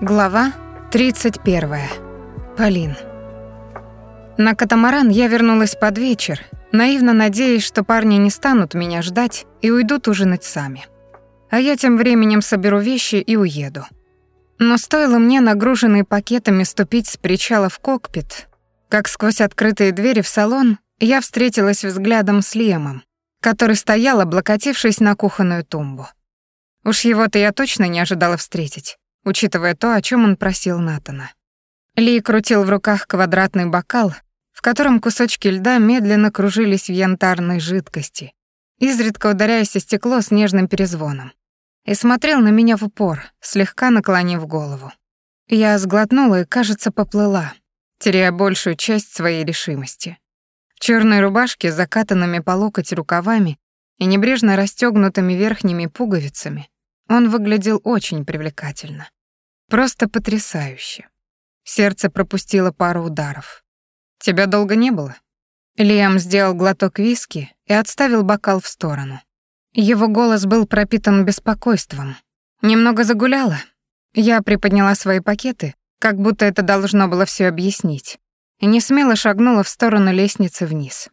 Глава 31. Полин. На катамаран я вернулась под вечер, наивно надеясь, что парни не станут меня ждать и уйдут ужинать сами. А я тем временем соберу вещи и уеду. Но стоило мне, нагруженной пакетами, ступить с причала в кокпит, как сквозь открытые двери в салон я встретилась взглядом с Лемом, который стоял, облокотившись на кухонную тумбу. Уж его-то я точно не ожидала встретить учитывая то, о чем он просил Натана. Ли крутил в руках квадратный бокал, в котором кусочки льда медленно кружились в янтарной жидкости, изредка ударяясь о стекло с нежным перезвоном, и смотрел на меня в упор, слегка наклонив голову. Я сглотнула и, кажется, поплыла, теряя большую часть своей решимости. В черной рубашке закатанными по локоть рукавами и небрежно расстегнутыми верхними пуговицами он выглядел очень привлекательно. Просто потрясающе. Сердце пропустило пару ударов. «Тебя долго не было?» Лиам сделал глоток виски и отставил бокал в сторону. Его голос был пропитан беспокойством. Немного загуляла. Я приподняла свои пакеты, как будто это должно было все объяснить, и не смело шагнула в сторону лестницы вниз.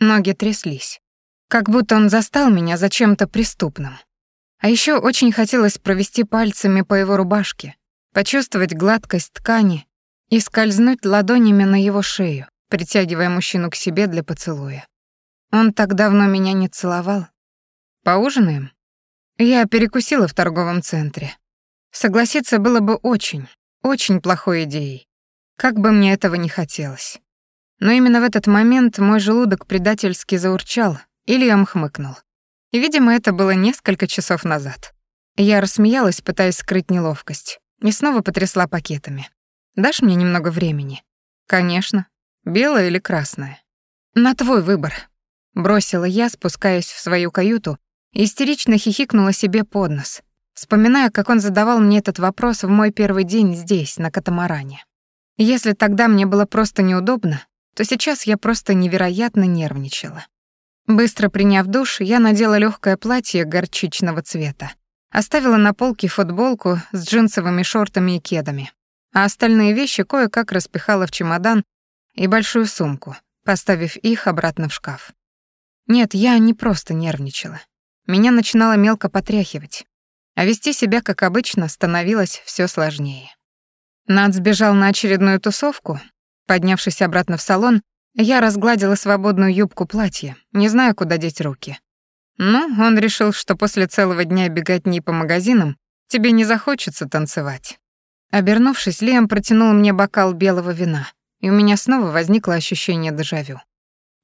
Ноги тряслись. Как будто он застал меня за чем-то преступным. А еще очень хотелось провести пальцами по его рубашке, почувствовать гладкость ткани и скользнуть ладонями на его шею, притягивая мужчину к себе для поцелуя. Он так давно меня не целовал. Поужинаем? Я перекусила в торговом центре. Согласиться было бы очень, очень плохой идеей. Как бы мне этого не хотелось. Но именно в этот момент мой желудок предательски заурчал, и Лиам хмыкнул. И, видимо, это было несколько часов назад. Я рассмеялась, пытаясь скрыть неловкость. И снова потрясла пакетами. «Дашь мне немного времени?» «Конечно. Белое или красное?» «На твой выбор», — бросила я, спускаясь в свою каюту, истерично хихикнула себе под нос, вспоминая, как он задавал мне этот вопрос в мой первый день здесь, на катамаране. Если тогда мне было просто неудобно, то сейчас я просто невероятно нервничала. Быстро приняв душ, я надела легкое платье горчичного цвета, Оставила на полке футболку с джинсовыми шортами и кедами, а остальные вещи кое-как распихала в чемодан и большую сумку, поставив их обратно в шкаф. Нет, я не просто нервничала. Меня начинало мелко потряхивать, а вести себя, как обычно, становилось все сложнее. Над сбежал на очередную тусовку. Поднявшись обратно в салон, я разгладила свободную юбку платья, не зная, куда деть руки. Ну, он решил, что после целого дня бегать не по магазинам тебе не захочется танцевать. Обернувшись, Лиам протянул мне бокал белого вина, и у меня снова возникло ощущение дежавю.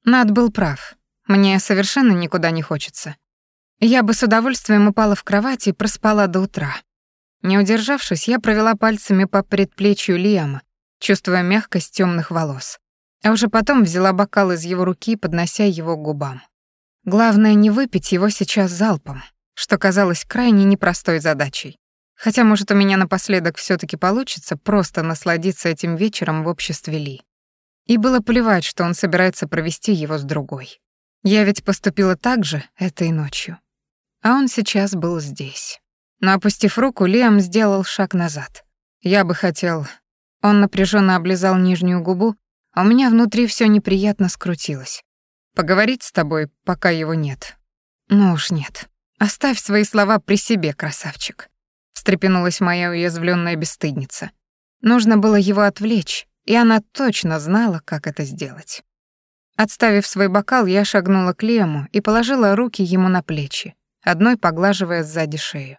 Над был прав. Мне совершенно никуда не хочется. Я бы с удовольствием упала в кровать и проспала до утра. Не удержавшись, я провела пальцами по предплечью Лиама, чувствуя мягкость темных волос. А уже потом взяла бокал из его руки, поднося его к губам. Главное не выпить его сейчас залпом, что казалось крайне непростой задачей. Хотя, может, у меня напоследок все таки получится просто насладиться этим вечером в обществе Ли. И было плевать, что он собирается провести его с другой. Я ведь поступила так же этой ночью. А он сейчас был здесь. Но опустив руку, Лиам сделал шаг назад. Я бы хотел... Он напряженно облизал нижнюю губу, а у меня внутри все неприятно скрутилось. Поговорить с тобой, пока его нет. Ну уж нет. Оставь свои слова при себе, красавчик. Встрепенулась моя уязвленная бесстыдница. Нужно было его отвлечь, и она точно знала, как это сделать. Отставив свой бокал, я шагнула к Лему и положила руки ему на плечи, одной поглаживая сзади шею.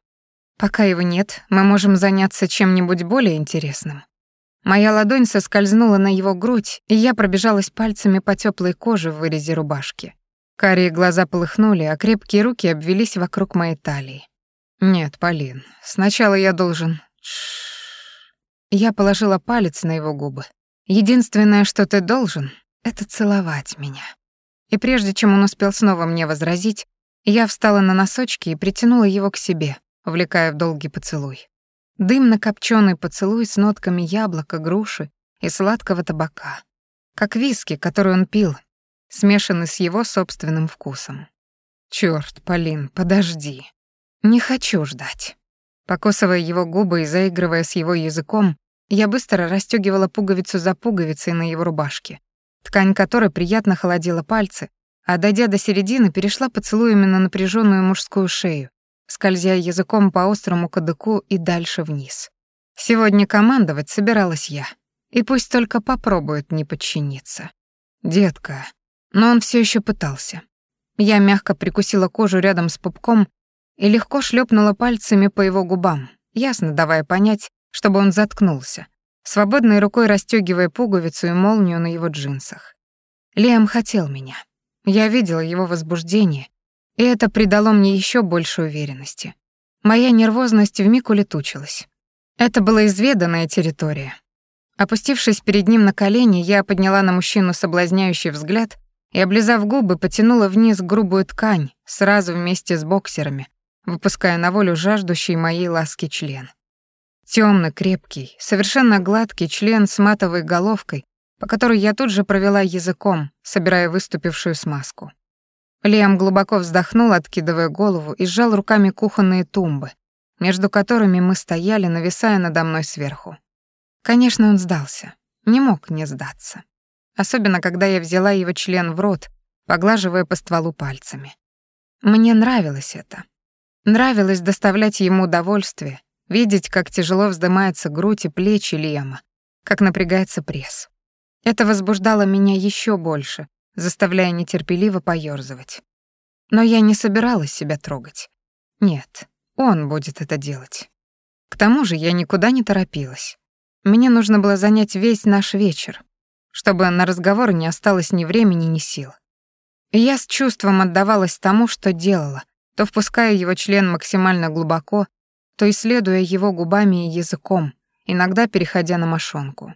Пока его нет, мы можем заняться чем-нибудь более интересным. Моя ладонь соскользнула на его грудь, и я пробежалась пальцами по теплой коже в вырезе рубашки. Карие глаза полыхнули, а крепкие руки обвелись вокруг моей талии. «Нет, Полин, сначала я должен...» Я положила палец на его губы. «Единственное, что ты должен, — это целовать меня». И прежде чем он успел снова мне возразить, я встала на носочки и притянула его к себе, увлекая в долгий поцелуй. Дымно-копченый поцелуй с нотками яблока, груши и сладкого табака. Как виски, который он пил, смешанный с его собственным вкусом. Чёрт, Полин, подожди. Не хочу ждать. Покусывая его губы и заигрывая с его языком, я быстро расстёгивала пуговицу за пуговицей на его рубашке, ткань которой приятно холодила пальцы, а дойдя до середины, перешла поцелуями на напряженную мужскую шею, скользя языком по острому кадыку и дальше вниз. Сегодня командовать собиралась я. И пусть только попробует не подчиниться. Детка. Но он все еще пытался. Я мягко прикусила кожу рядом с пупком и легко шлепнула пальцами по его губам, ясно давая понять, чтобы он заткнулся, свободной рукой расстегивая пуговицу и молнию на его джинсах. Лиам хотел меня. Я видела его возбуждение, и это придало мне еще больше уверенности. Моя нервозность вмиг улетучилась. Это была изведанная территория. Опустившись перед ним на колени, я подняла на мужчину соблазняющий взгляд и, облизав губы, потянула вниз грубую ткань, сразу вместе с боксерами, выпуская на волю жаждущий моей ласки член. Темный, крепкий, совершенно гладкий член с матовой головкой, по которой я тут же провела языком, собирая выступившую смазку. Лиам глубоко вздохнул, откидывая голову, и сжал руками кухонные тумбы, между которыми мы стояли, нависая надо мной сверху. Конечно, он сдался. Не мог не сдаться. Особенно, когда я взяла его член в рот, поглаживая по стволу пальцами. Мне нравилось это. Нравилось доставлять ему удовольствие, видеть, как тяжело вздымается грудь и плечи Лиама, как напрягается пресс. Это возбуждало меня еще больше, заставляя нетерпеливо поёрзывать. Но я не собиралась себя трогать. Нет, он будет это делать. К тому же я никуда не торопилась. Мне нужно было занять весь наш вечер, чтобы на разговор не осталось ни времени, ни сил. И я с чувством отдавалась тому, что делала, то впуская его член максимально глубоко, то исследуя его губами и языком, иногда переходя на мошонку.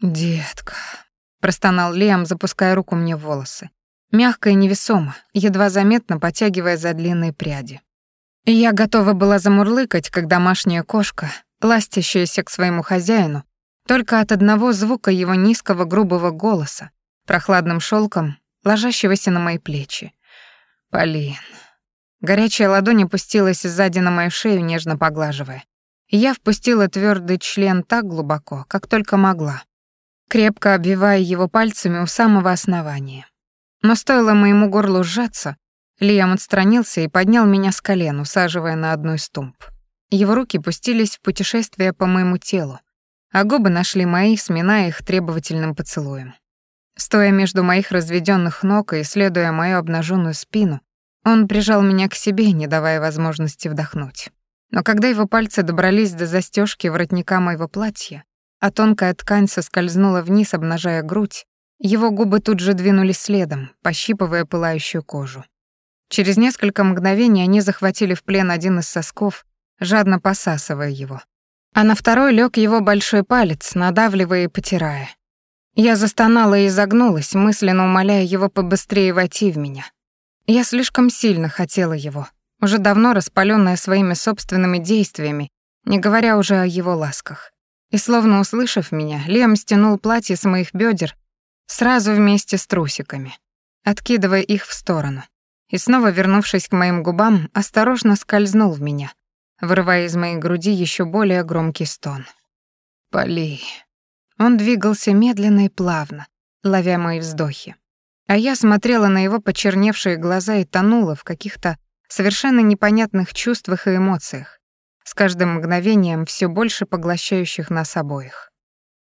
«Детка», — простонал Лиам, запуская руку мне в волосы. Мягко и невесомо, едва заметно потягивая за длинные пряди. Я готова была замурлыкать, как домашняя кошка, ластящаяся к своему хозяину, только от одного звука его низкого грубого голоса, прохладным шелком, ложащегося на мои плечи. «Полин». Горячая ладонь опустилась сзади на мою шею, нежно поглаживая. Я впустила твердый член так глубоко, как только могла, крепко обвивая его пальцами у самого основания. Но стоило моему горлу сжаться, Лиам отстранился и поднял меня с колен, усаживая на одну из тумб. Его руки пустились в путешествие по моему телу, а губы нашли мои, сминая их требовательным поцелуем. Стоя между моих разведённых ног и исследуя мою обнаженную спину, он прижал меня к себе, не давая возможности вдохнуть. Но когда его пальцы добрались до застежки воротника моего платья, а тонкая ткань соскользнула вниз, обнажая грудь, его губы тут же двинулись следом, пощипывая пылающую кожу. Через несколько мгновений они захватили в плен один из сосков, жадно посасывая его. А на второй лег его большой палец, надавливая и потирая. Я застонала и загнулась, мысленно умоляя его побыстрее войти в меня. Я слишком сильно хотела его, уже давно распаленная своими собственными действиями, не говоря уже о его ласках. И словно услышав меня, Лем стянул платье с моих бедер сразу вместе с трусиками, откидывая их в сторону. И снова, вернувшись к моим губам, осторожно скользнул в меня, вырывая из моей груди еще более громкий стон. «Поли». Он двигался медленно и плавно, ловя мои вздохи. А я смотрела на его почерневшие глаза и тонула в каких-то совершенно непонятных чувствах и эмоциях, с каждым мгновением все больше поглощающих нас обоих.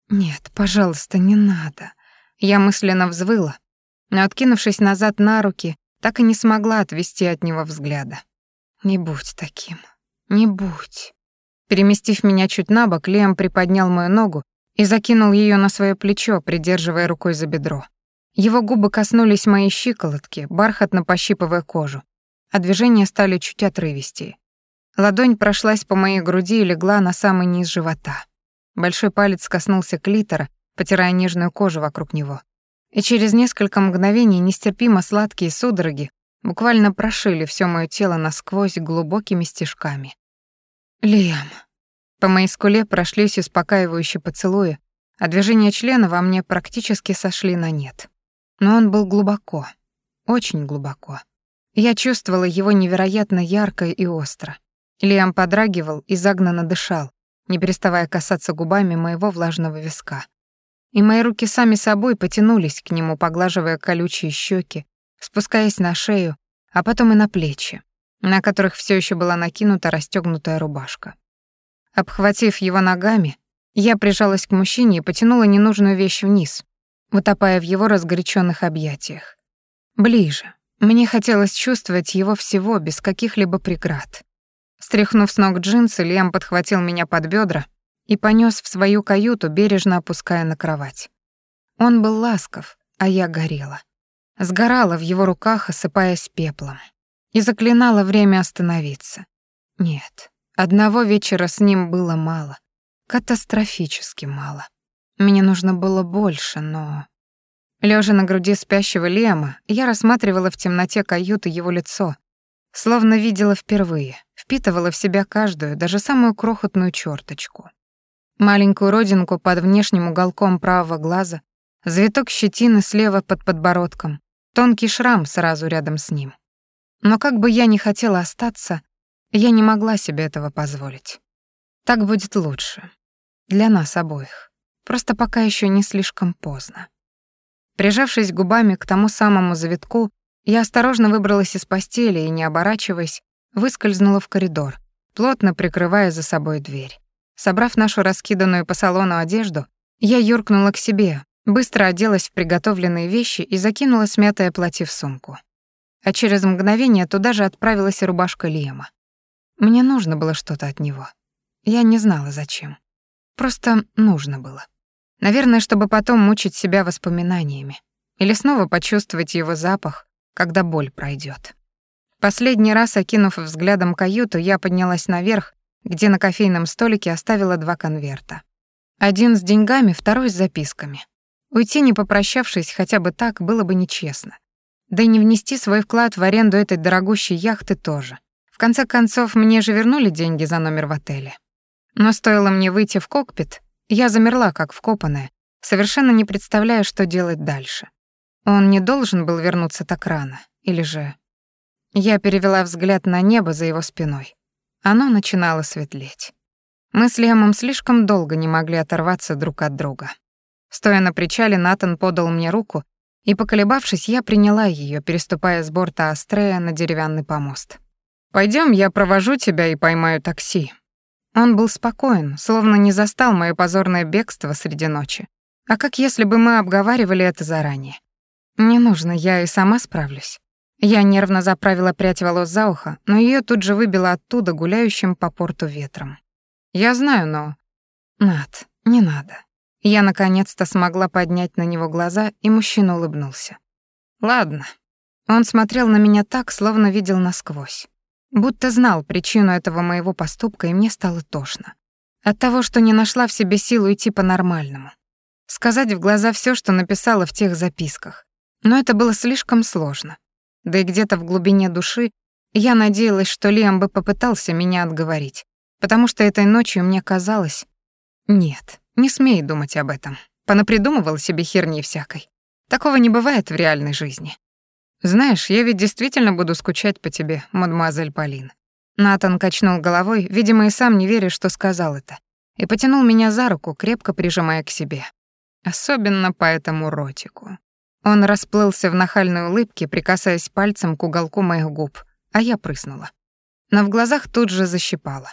«Нет, пожалуйста, не надо». Я мысленно взвыла, но, откинувшись назад на руки, так и не смогла отвести от него взгляда. «Не будь таким, не будь». Переместив меня чуть на бок, Лем приподнял мою ногу и закинул ее на свое плечо, придерживая рукой за бедро. Его губы коснулись моей щиколотки, бархатно пощипывая кожу, а движения стали чуть отрывистее. Ладонь прошлась по моей груди и легла на самый низ живота. Большой палец коснулся клитора, потирая нежную кожу вокруг него. И через несколько мгновений нестерпимо сладкие судороги буквально прошили все моё тело насквозь глубокими стежками. «Лиам». По моей скуле прошлись успокаивающие поцелуи, а движения члена во мне практически сошли на нет. Но он был глубоко, очень глубоко. Я чувствовала его невероятно ярко и остро. Лиам подрагивал и загнанно дышал, не переставая касаться губами моего влажного виска. И мои руки сами собой потянулись к нему, поглаживая колючие щеки, спускаясь на шею, а потом и на плечи, на которых все еще была накинута расстегнутая рубашка. Обхватив его ногами, я прижалась к мужчине и потянула ненужную вещь вниз, утопая в его разгоряченных объятиях. Ближе. Мне хотелось чувствовать его всего, без каких-либо преград. Стряхнув с ног джинсы, Лиам подхватил меня под бедра и понес в свою каюту, бережно опуская на кровать. Он был ласков, а я горела. Сгорала в его руках, осыпаясь пеплом. И заклинала время остановиться. Нет, одного вечера с ним было мало. Катастрофически мало. Мне нужно было больше, но... Лежа на груди спящего Лема, я рассматривала в темноте каюты его лицо, словно видела впервые, впитывала в себя каждую, даже самую крохотную черточку. Маленькую родинку под внешним уголком правого глаза, завиток щетины слева под подбородком, тонкий шрам сразу рядом с ним. Но как бы я ни хотела остаться, я не могла себе этого позволить. Так будет лучше. Для нас обоих. Просто пока еще не слишком поздно. Прижавшись губами к тому самому завитку, я осторожно выбралась из постели и, не оборачиваясь, выскользнула в коридор, плотно прикрывая за собой дверь. Собрав нашу раскиданную по салону одежду, я юркнула к себе, быстро оделась в приготовленные вещи и закинула смятое платье в сумку. А через мгновение туда же отправилась и рубашка Лиема. Мне нужно было что-то от него. Я не знала, зачем. Просто нужно было. Наверное, чтобы потом мучить себя воспоминаниями. Или снова почувствовать его запах, когда боль пройдет. Последний раз, окинув взглядом каюту, я поднялась наверх, где на кофейном столике оставила два конверта. Один с деньгами, второй с записками. Уйти, не попрощавшись, хотя бы так, было бы нечестно. Да и не внести свой вклад в аренду этой дорогущей яхты тоже. В конце концов, мне же вернули деньги за номер в отеле. Но стоило мне выйти в кокпит, я замерла, как вкопанная, совершенно не представляя, что делать дальше. Он не должен был вернуться так рано, или же... Я перевела взгляд на небо за его спиной. Оно начинало светлеть. Мы с Лемом слишком долго не могли оторваться друг от друга. Стоя на причале, Натан подал мне руку, и, поколебавшись, я приняла ее, переступая с борта Астрея на деревянный помост. Пойдем, я провожу тебя и поймаю такси», он был спокоен, словно не застал моё позорное бегство среди ночи. А как если бы мы обговаривали это заранее? Не нужно, я и сама справлюсь. Я нервно заправила прядь волос за ухо, но её тут же выбило оттуда гуляющим по порту ветром. Я знаю, но... Над, не надо. Я наконец-то смогла поднять на него глаза, и мужчина улыбнулся. Ладно. Он смотрел на меня так, словно видел насквозь. Будто знал причину этого моего поступка, и мне стало тошно. От того, что не нашла в себе силу идти по-нормальному. Сказать в глаза все, что написала в тех записках. Но это было слишком сложно. Да и где-то в глубине души я надеялась, что Лиам бы попытался меня отговорить, потому что этой ночью мне казалось... Нет, не смей думать об этом. Понапридумывал себе херни всякой. Такого не бывает в реальной жизни. «Знаешь, я ведь действительно буду скучать по тебе, мадемуазель Полин». Натан качнул головой, видимо, и сам не веря, что сказал это, и потянул меня за руку, крепко прижимая к себе. Особенно по этому ротику. Он расплылся в нахальной улыбке, прикасаясь пальцем к уголку моих губ, а я прыснула. Но в глазах тут же защипала.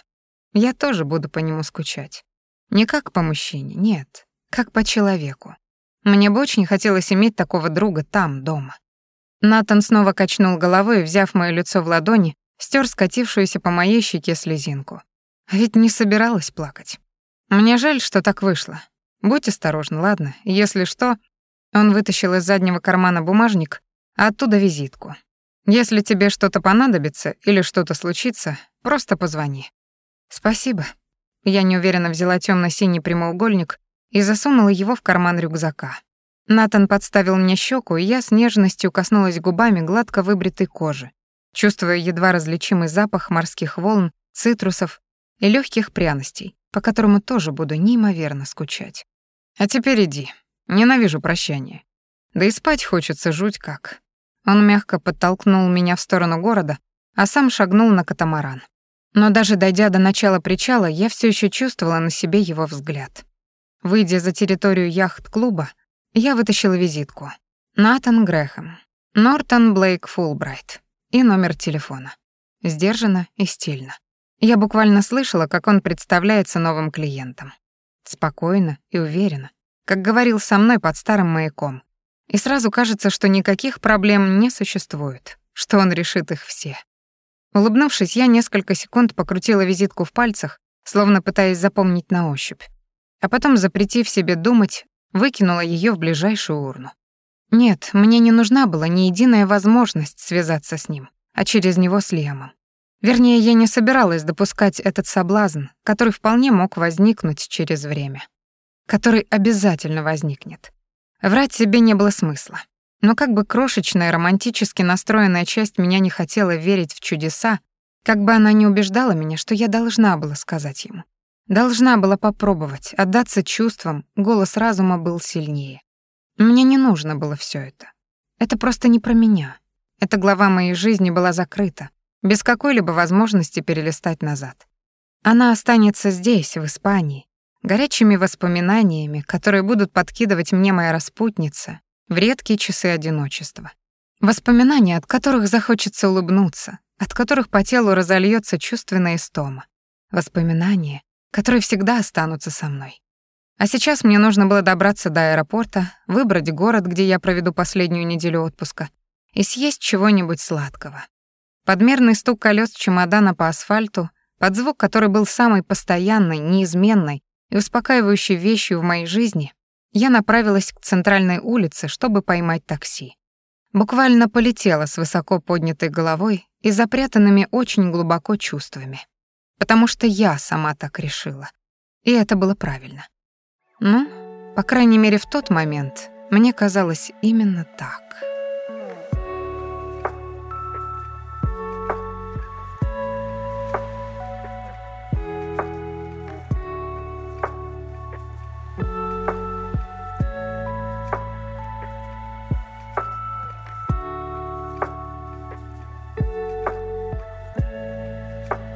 Я тоже буду по нему скучать. Не как по мужчине, нет, как по человеку. Мне бы очень хотелось иметь такого друга там, дома. Натан снова качнул головой, взяв моё лицо в ладони, стер скатившуюся по моей щеке слезинку. А ведь не собиралась плакать. Мне жаль, что так вышло. Будь осторожна, ладно? Если что, он вытащил из заднего кармана бумажник, а оттуда визитку. Если тебе что-то понадобится или что-то случится, просто позвони. Спасибо. Я неуверенно взяла тёмно-синий прямоугольник и засунула его в карман рюкзака. Натан подставил мне щеку, и я с нежностью коснулась губами гладко выбритой кожи, чувствуя едва различимый запах морских волн, цитрусов и легких пряностей, по которому тоже буду неимоверно скучать. А теперь иди. Ненавижу прощание. Да и спать хочется жуть как. Он мягко подтолкнул меня в сторону города, а сам шагнул на катамаран. Но даже дойдя до начала причала, я все еще чувствовала на себе его взгляд. Выйдя за территорию яхт-клуба, я вытащила визитку. Натан Грэхэм, Нортон Блейк Фулбрайт и номер телефона. Сдержанно и стильно. Я буквально слышала, как он представляется новым клиентам. Спокойно и уверенно, как говорил со мной под старым маяком. И сразу кажется, что никаких проблем не существует, что он решит их все. Улыбнувшись, я несколько секунд покрутила визитку в пальцах, словно пытаясь запомнить на ощупь. А потом, запретив себе думать, выкинула ее в ближайшую урну. Нет, мне не нужна была ни единая возможность связаться с ним, а через него с Лиамом. Вернее, я не собиралась допускать этот соблазн, который вполне мог возникнуть через время. Который обязательно возникнет. Врать себе не было смысла. Но как бы крошечная, романтически настроенная часть меня не хотела верить в чудеса, как бы она не убеждала меня, что я должна была сказать ему. Должна была попробовать, отдаться чувствам, голос разума был сильнее. Мне не нужно было все это. Это просто не про меня. Эта глава моей жизни была закрыта, без какой-либо возможности перелистать назад. Она останется здесь, в Испании, горячими воспоминаниями, которые будут подкидывать мне моя распутница в редкие часы одиночества. Воспоминания, от которых захочется улыбнуться, от которых по телу разольется чувственная истома. Воспоминания, которые всегда останутся со мной. А сейчас мне нужно было добраться до аэропорта, выбрать город, где я проведу последнюю неделю отпуска, и съесть чего-нибудь сладкого. Подмерный стук колес чемодана по асфальту, под звук, который был самой постоянной, неизменной и успокаивающей вещью в моей жизни, я направилась к центральной улице, чтобы поймать такси. Буквально полетела с высоко поднятой головой и запрятанными очень глубоко чувствами. Потому что я сама так решила. И это было правильно. Ну, по крайней мере, в тот момент мне казалось именно так.